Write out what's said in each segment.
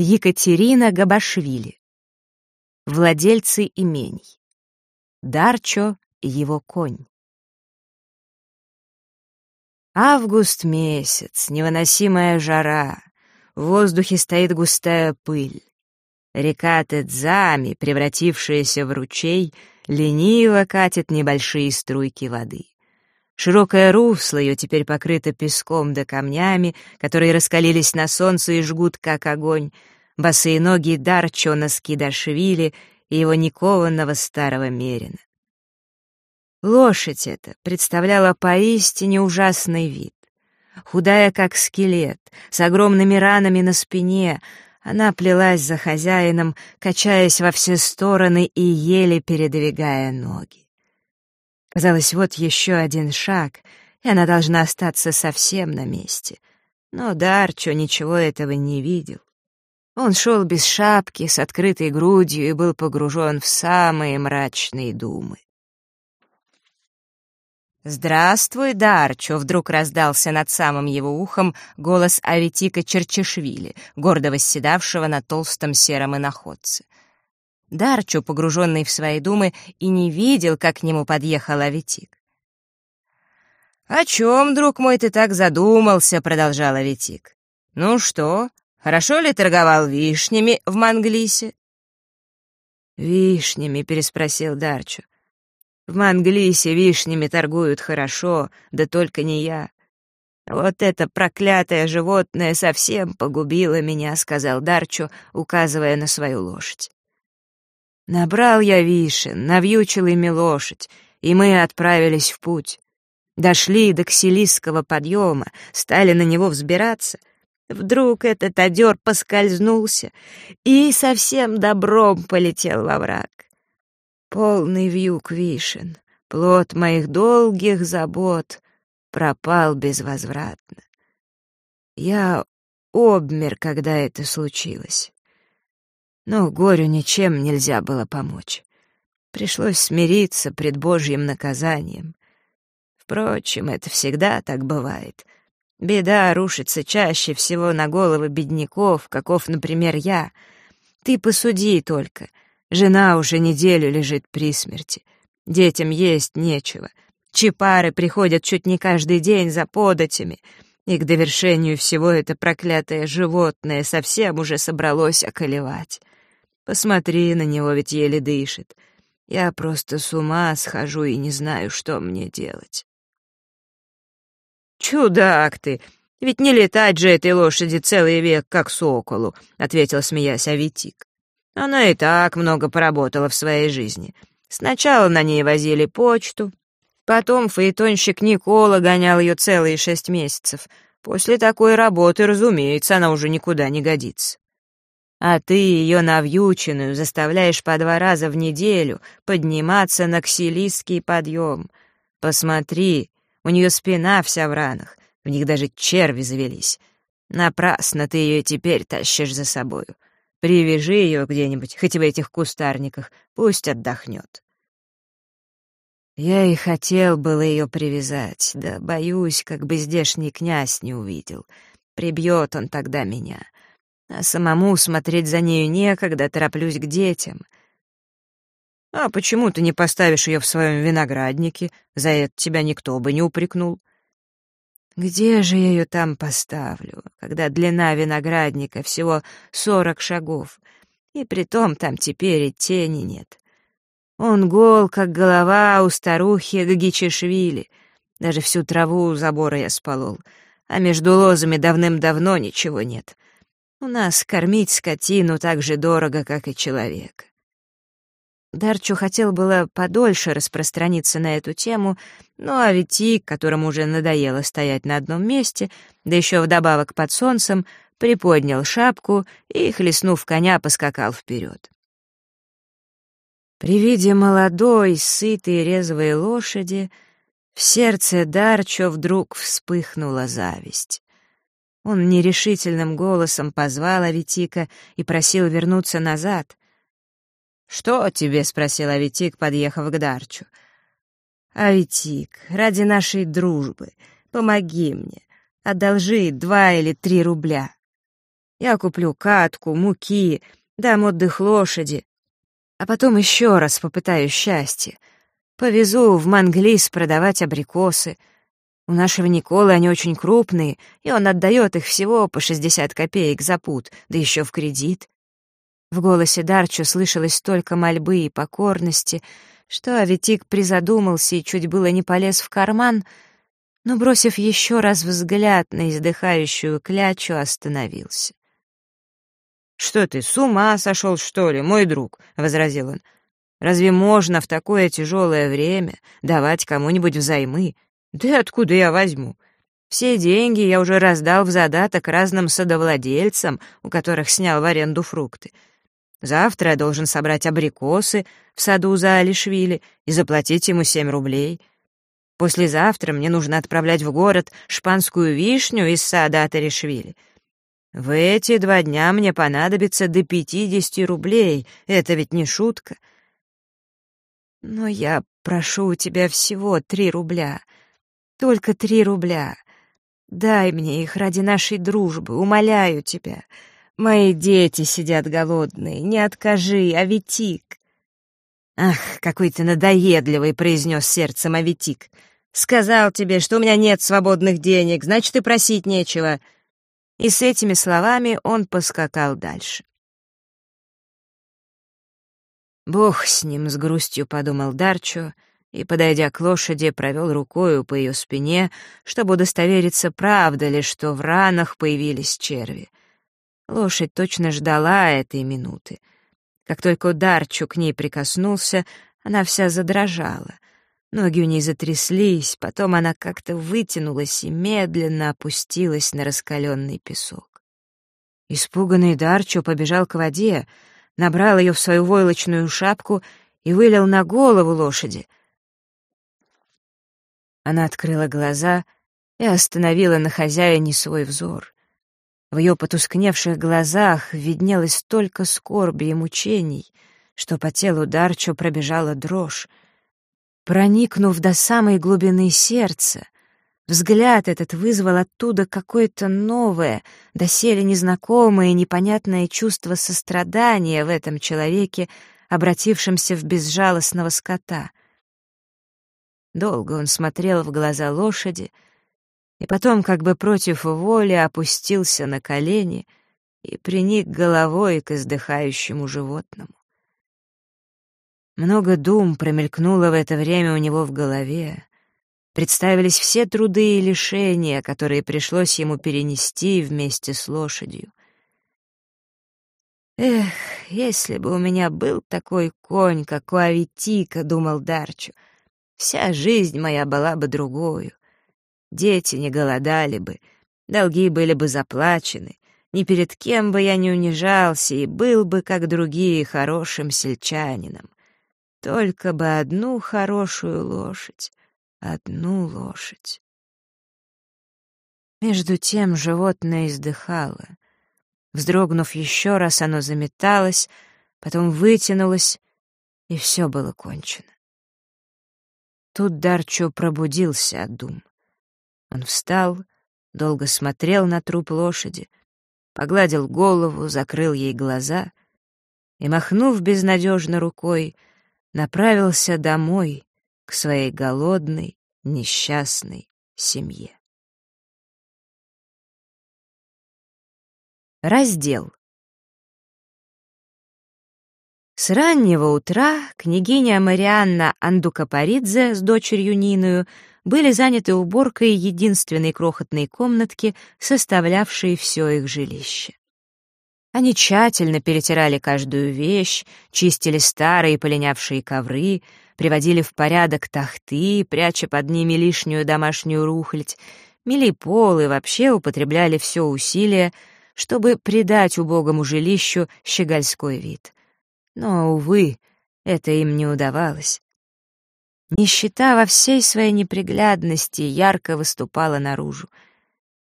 Екатерина Габашвили. Владельцы имений. Дарчо и его конь. Август месяц, невыносимая жара, в воздухе стоит густая пыль. Река Тедзами, превратившаяся в ручей, лениво катит небольшие струйки воды. Широкое русло ее теперь покрыто песком да камнями, которые раскалились на солнце и жгут, как огонь, босые ноги Дарчо Наскидашвили и его никованного старого мерина. Лошадь эта представляла поистине ужасный вид. Худая, как скелет, с огромными ранами на спине, она плелась за хозяином, качаясь во все стороны и еле передвигая ноги. Казалось, вот еще один шаг, и она должна остаться совсем на месте. Но Дарчо ничего этого не видел. Он шел без шапки, с открытой грудью и был погружен в самые мрачные думы. «Здравствуй, Дарчо!» — вдруг раздался над самым его ухом голос Аветика Черчешвили, гордо восседавшего на толстом сером иноходце. Дарчо, погруженный в свои думы, и не видел, как к нему подъехал Аветик. «О чем, друг мой, ты так задумался?» — продолжал Аветик. «Ну что, хорошо ли торговал вишнями в Манглисе?» «Вишнями?» — переспросил Дарчо. В Манглисе вишнями торгуют хорошо, да только не я. Вот это проклятое животное совсем погубило меня, сказал Дарчо, указывая на свою лошадь. Набрал я вишен, навьючил ими лошадь, и мы отправились в путь. Дошли до Ксилисского подъема, стали на него взбираться. Вдруг этот одер поскользнулся и совсем добром полетел во враг. Полный вьюг вишен, плод моих долгих забот, пропал безвозвратно. Я обмер, когда это случилось. Но горю ничем нельзя было помочь. Пришлось смириться пред Божьим наказанием. Впрочем, это всегда так бывает. Беда рушится чаще всего на головы бедняков, каков, например, я. Ты посуди только — Жена уже неделю лежит при смерти. Детям есть нечего. Чипары приходят чуть не каждый день за податями. И к довершению всего это проклятое животное совсем уже собралось околевать. Посмотри на него, ведь еле дышит. Я просто с ума схожу и не знаю, что мне делать. «Чудак ты! Ведь не летать же этой лошади целый век, как соколу», — ответил, смеясь Аветик. Она и так много поработала в своей жизни. Сначала на ней возили почту, потом фаэтонщик Никола гонял ее целые шесть месяцев. После такой работы, разумеется, она уже никуда не годится. А ты ее навьюченную заставляешь по два раза в неделю подниматься на ксилистский подъем. Посмотри, у нее спина вся в ранах, в них даже черви завелись. Напрасно ты ее теперь тащишь за собою. Привяжи ее где-нибудь, хоть в этих кустарниках, пусть отдохнет. Я и хотел было ее привязать, да боюсь, как бы здешний князь не увидел. Прибьет он тогда меня. А самому смотреть за нею некогда, тороплюсь к детям. А почему ты не поставишь ее в своем винограднике? За это тебя никто бы не упрекнул. Где же я ее там поставлю, когда длина виноградника всего сорок шагов, и притом там теперь и тени нет? Он гол, как голова у старухи Гагичишвили. Даже всю траву у забора я сполол, а между лозами давным-давно ничего нет. У нас кормить скотину так же дорого, как и человека. Дарчу хотел было подольше распространиться на эту тему, но Аветик, которому уже надоело стоять на одном месте, да еще вдобавок под солнцем, приподнял шапку и, хлестнув коня, поскакал вперед. При виде молодой, сытой, резвой лошади в сердце Дарчо вдруг вспыхнула зависть. Он нерешительным голосом позвал Аветика и просил вернуться назад — «Что тебе?» — спросил Аветик, подъехав к Дарчу. «Аветик, ради нашей дружбы, помоги мне, одолжи два или три рубля». Я куплю катку, муки, дам отдых лошади, а потом еще раз попытаю счастье. Повезу в Манглис продавать абрикосы. У нашего Николы они очень крупные, и он отдает их всего по 60 копеек за пуд, да еще в кредит. В голосе Дарчо слышалось столько мольбы и покорности, что Аветик призадумался и чуть было не полез в карман, но, бросив еще раз взгляд на издыхающую клячу, остановился. «Что ты, с ума сошел, что ли, мой друг?» — возразил он. «Разве можно в такое тяжелое время давать кому-нибудь взаймы? Да откуда я возьму? Все деньги я уже раздал в задаток разным садовладельцам, у которых снял в аренду фрукты. Завтра я должен собрать абрикосы в саду за Алишвили и заплатить ему семь рублей. Послезавтра мне нужно отправлять в город шпанскую вишню из сада Атаришвили. В эти два дня мне понадобится до пятидесяти рублей. Это ведь не шутка. Но я прошу у тебя всего три рубля. Только три рубля. Дай мне их ради нашей дружбы, умоляю тебя. Мои дети сидят голодные, не откажи, Аветик. Ах, какой ты надоедливый, произнес сердцем Аветик. Сказал тебе, что у меня нет свободных денег, значит, и просить нечего. — и с этими словами он поскакал дальше. «Бог с ним», — с грустью подумал Дарчо, и, подойдя к лошади, провел рукою по ее спине, чтобы удостовериться, правда ли, что в ранах появились черви. Лошадь точно ждала этой минуты. Как только Дарчо к ней прикоснулся, она вся задрожала — Ноги у ней затряслись, потом она как-то вытянулась и медленно опустилась на раскаленный песок. Испуганный Дарчо побежал к воде, набрал ее в свою войлочную шапку и вылил на голову лошади. Она открыла глаза и остановила на хозяине свой взор. В ее потускневших глазах виднелось столько скорби и мучений, что по телу Дарчо пробежала дрожь, Проникнув до самой глубины сердца, взгляд этот вызвал оттуда какое-то новое, доселе незнакомое и непонятное чувство сострадания в этом человеке, обратившемся в безжалостного скота. Долго он смотрел в глаза лошади, и потом, как бы против воли, опустился на колени и приник головой к издыхающему животному. Много дум промелькнуло в это время у него в голове. Представились все труды и лишения, которые пришлось ему перенести вместе с лошадью. «Эх, если бы у меня был такой конь, как у Аветика», — думал Дарчу, — «вся жизнь моя была бы другою. Дети не голодали бы, долги были бы заплачены, ни перед кем бы я не унижался и был бы, как другие, хорошим сельчанином. Только бы одну хорошую лошадь, одну лошадь. Между тем животное издыхало. Вздрогнув еще раз, оно заметалось, потом вытянулось, и все было кончено. Тут Дарчо пробудился от дум. Он встал, долго смотрел на труп лошади, погладил голову, закрыл ей глаза и, махнув безнадежно рукой, направился домой к своей голодной, несчастной семье. Раздел С раннего утра княгиня Марианна Андукапаридзе с дочерью Ниною были заняты уборкой единственной крохотной комнатки, составлявшей все их жилище. Они тщательно перетирали каждую вещь, чистили старые полинявшие ковры, приводили в порядок тахты, пряча под ними лишнюю домашнюю рухлядь, мели пол и вообще употребляли все усилия, чтобы придать убогому жилищу щегольской вид. Но, увы, это им не удавалось. Нищета во всей своей неприглядности ярко выступала наружу —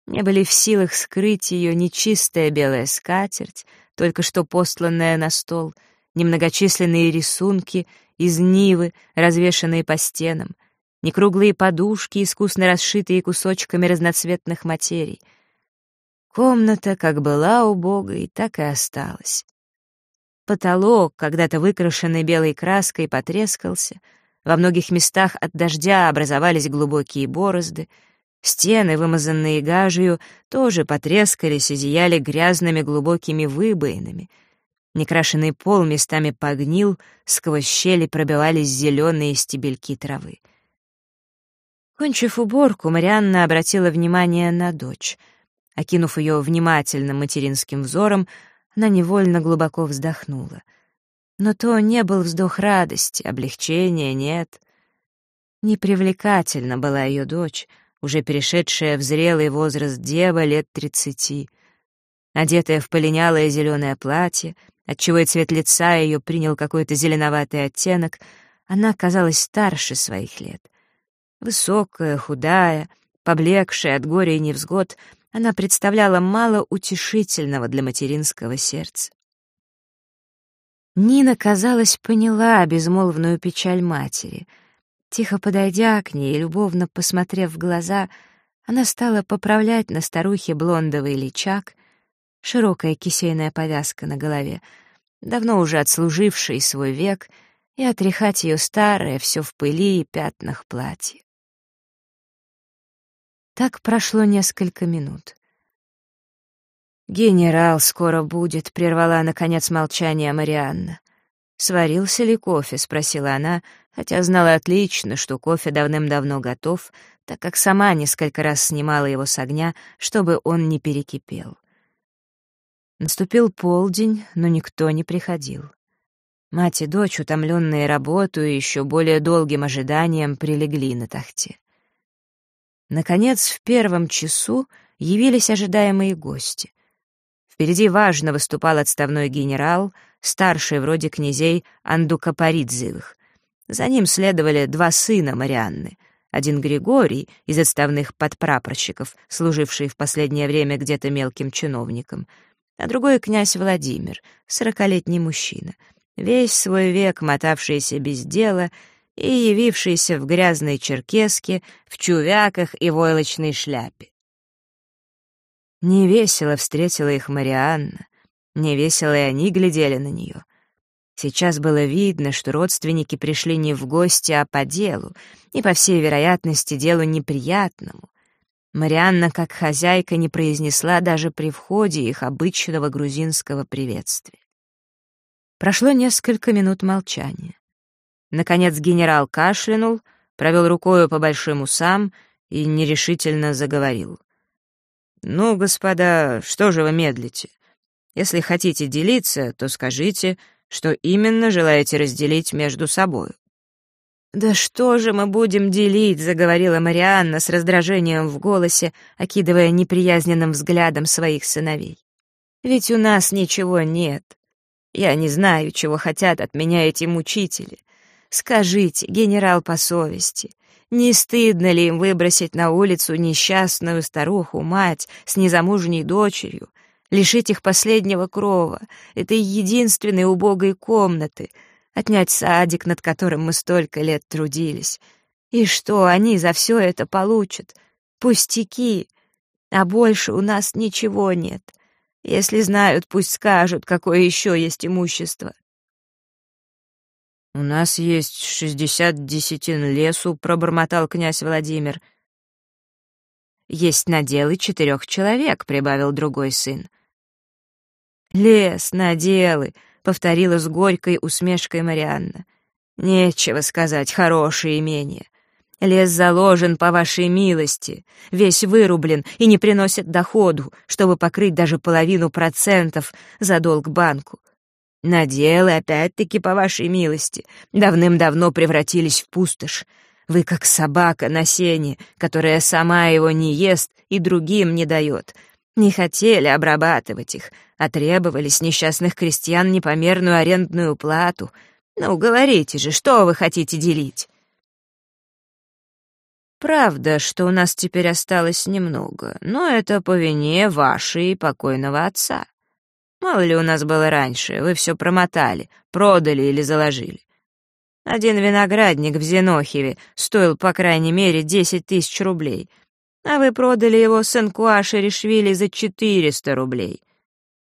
не были в силах скрыть ее нечистая белая скатерть, только что посланная на стол, немногочисленные рисунки из нивы, развешанные по стенам, ни круглые подушки, искусно расшитые кусочками разноцветных материй. Комната как была убогой, так и осталась. Потолок, когда-то выкрашенный белой краской, потрескался. Во многих местах от дождя образовались глубокие борозды. Стены, вымазанные гажью, тоже потрескались и зияли грязными глубокими выбоинами. Некрашенный пол местами погнил, сквозь щели пробивались зеленые стебельки травы. Кончив уборку, Марианна обратила внимание на дочь. Окинув ее внимательным материнским взором, она невольно глубоко вздохнула. Но то не был вздох радости, облегчения нет. Непривлекательна была ее дочь, уже перешедшая в зрелый возраст дева лет тридцати. Одетая в полинялое зеленое платье, отчего и цвет лица ее принял какой-то зеленоватый оттенок, она казалась старше своих лет. Высокая, худая, поблекшая от горя и невзгод, она представляла мало утешительного для материнского сердца. Нина, казалось, поняла безмолвную печаль матери. Тихо подойдя к ней и любовно посмотрев в глаза, она стала поправлять на старухе блондовый личак, широкая кисейная повязка на голове, давно уже отслуживший свой век, и отряхать ее старое, все в пыли и пятнах платье. Так прошло несколько минут. «Генерал скоро будет», — прервала, наконец, молчание Марианна. «Сварился ли кофе?» — спросила она, хотя знала отлично, что кофе давным-давно готов, так как сама несколько раз снимала его с огня, чтобы он не перекипел. Наступил полдень, но никто не приходил. Мать и дочь, утомленные работой и еще более долгим ожиданием, прилегли на тахте. Наконец, в первом часу явились ожидаемые гости. Впереди важно выступал отставной генерал, старший вроде князей Андукапаридзевых. За ним следовали два сына Марианны. Один Григорий из отставных подпрапорщиков, служивший в последнее время где-то мелким чиновником, а другой князь Владимир, сорокалетний мужчина, весь свой век мотавшийся без дела — и явившийся в грязной черкеске, в чувяках и войлочной шляпе. Невесело встретила их Марианна, невесело и они глядели на нее. Сейчас было видно, что родственники пришли не в гости, а по делу, и, по всей вероятности, делу неприятному. Марианна, как хозяйка, не произнесла даже при входе их обычного грузинского приветствия. Прошло несколько минут молчания. Наконец генерал кашлянул, провел рукою по большим усам и нерешительно заговорил. «Ну, господа, что же вы медлите? Если хотите делиться, то скажите, что именно желаете разделить между собою». «Да что же мы будем делить?» — заговорила Марианна с раздражением в голосе, окидывая неприязненным взглядом своих сыновей. «Ведь у нас ничего нет. Я не знаю, чего хотят от меня эти мучители. Скажите, генерал по совести, не стыдно ли им выбросить на улицу несчастную старуху, мать с незамужней дочерью, лишить их последнего крова, этой единственной убогой комнаты, отнять садик, над которым мы столько лет трудились? И что они за все это получат? Пустяки. А больше у нас ничего нет. Если знают, пусть скажут, какое еще есть имущество. «У нас есть шестьдесят десятин лесу», — пробормотал князь Владимир. «Есть наделы четырех человек», — прибавил другой сын. «Лес, наделы», — повторила с горькой усмешкой Марианна. «Нечего сказать, хорошее имение. Лес заложен по вашей милости, весь вырублен и не приносит доходу, чтобы покрыть даже половину процентов за долг банку. Наделы, опять-таки, по вашей милости, давным-давно превратились в пустошь. Вы как собака на сене, которая сама его не ест и другим не дает. Не хотели обрабатывать их, а требовали с несчастных крестьян непомерную арендную плату. Ну, говорите же, что вы хотите делить? Правда, что у нас теперь осталось немного, но это по вине вашей покойного отца. Мало ли у нас было раньше, вы все промотали, продали или заложили. Один виноградник в Зенохеве стоил, по крайней мере, десять тысяч рублей. а вы продали его Сенкуаше Решвили за 400 рублей.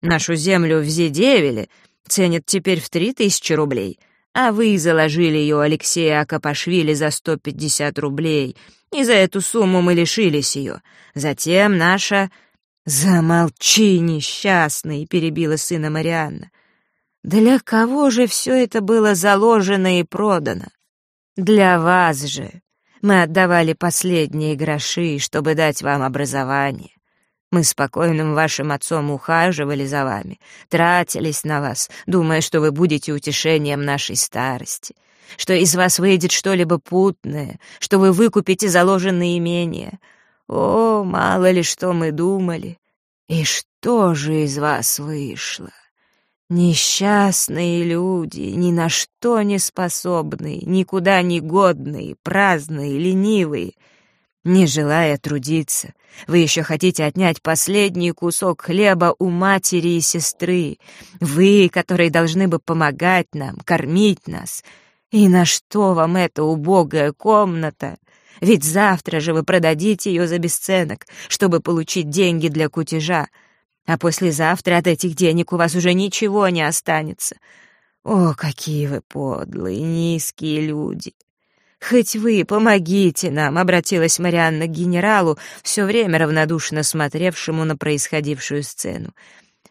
Нашу землю в Зидевеле ценят теперь в 3000 рублей, а вы заложили ее Алексея Акапашвили за 150 рублей, и за эту сумму мы лишились ее. Затем наша «Замолчи, несчастный!» — перебила сына Марианна. «Для кого же все это было заложено и продано? Для вас же. Мы отдавали последние гроши, чтобы дать вам образование. Мы с покойным вашим отцом ухаживали за вами, тратились на вас, думая, что вы будете утешением нашей старости, что из вас выйдет что-либо путное, что вы выкупите заложенные имения. О, мало ли что мы думали. И что же из вас вышло? Несчастные люди, ни на что не способные, никуда не годные, праздные, ленивые. Не желая трудиться, вы еще хотите отнять последний кусок хлеба у матери и сестры. Вы, которые должны бы помогать нам, кормить нас. И на что вам эта убогая комната? Ведь завтра же вы продадите ее за бесценок, чтобы получить деньги для кутежа, а послезавтра от этих денег у вас уже ничего не останется. О, какие вы подлые, низкие люди! «Хоть вы помогите нам», — обратилась Марианна к генералу, все время равнодушно смотревшему на происходившую сцену.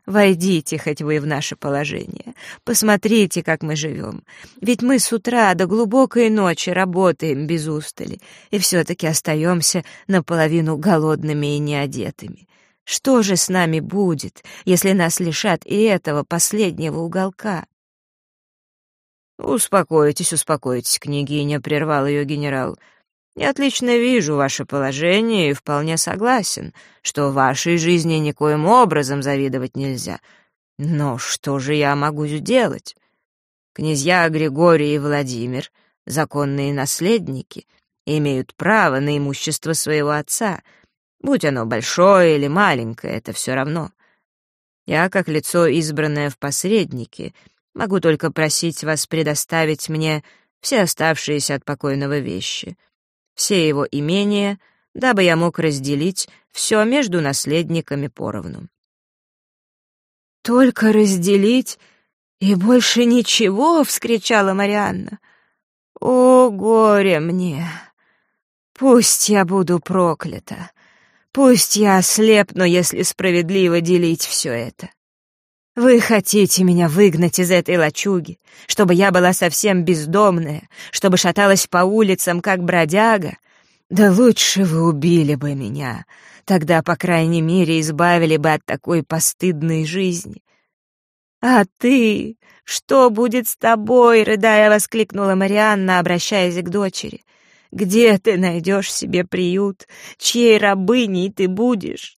Войдите хоть вы в наше положение. Посмотрите, как мы живем. Ведь мы с утра до глубокой ночи работаем без устали, и все-таки остаемся наполовину голодными и неодетыми. Что же с нами будет, если нас лишат и этого последнего уголка? «Успокойтесь, успокойтесь, княгиня», — прервал ее генерал. Я отлично вижу ваше положение и вполне согласен, что вашей жизни никоим образом завидовать нельзя. Но что же я могу сделать? Князья Григорий и Владимир, законные наследники, имеют право на имущество своего отца. Будь оно большое или маленькое, это все равно. Я, как лицо, избранное в посреднике, могу только просить вас предоставить мне все оставшиеся от покойного вещи — все его имения, дабы я мог разделить все между наследниками поровну. «Только разделить и больше ничего!» — вскричала Марианна. «О, горе мне! Пусть я буду проклята! Пусть я ослепну, если справедливо делить все это!» Вы хотите меня выгнать из этой лачуги, чтобы я была совсем бездомная, чтобы шаталась по улицам, как бродяга? Да лучше вы убили бы меня. Тогда, по крайней мере, избавили бы от такой постыдной жизни. А ты? Что будет с тобой? Рыдая, воскликнула Марианна, обращаясь к дочери. Где ты найдешь себе приют? Чьей рабыней ты будешь?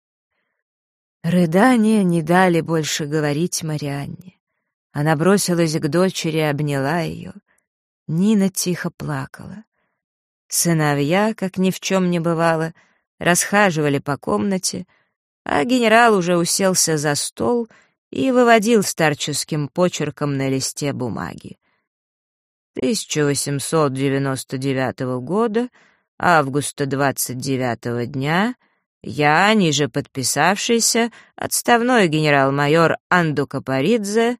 Рыдания не дали больше говорить Марианне. Она бросилась к дочери и обняла ее. Нина тихо плакала. Сыновья, как ни в чем не бывало, расхаживали по комнате, а генерал уже уселся за стол и выводил старческим почерком на листе бумаги. 1899 года, августа 29 дня — я, ниже подписавшийся, отставной генерал-майор Анду Капаридзе,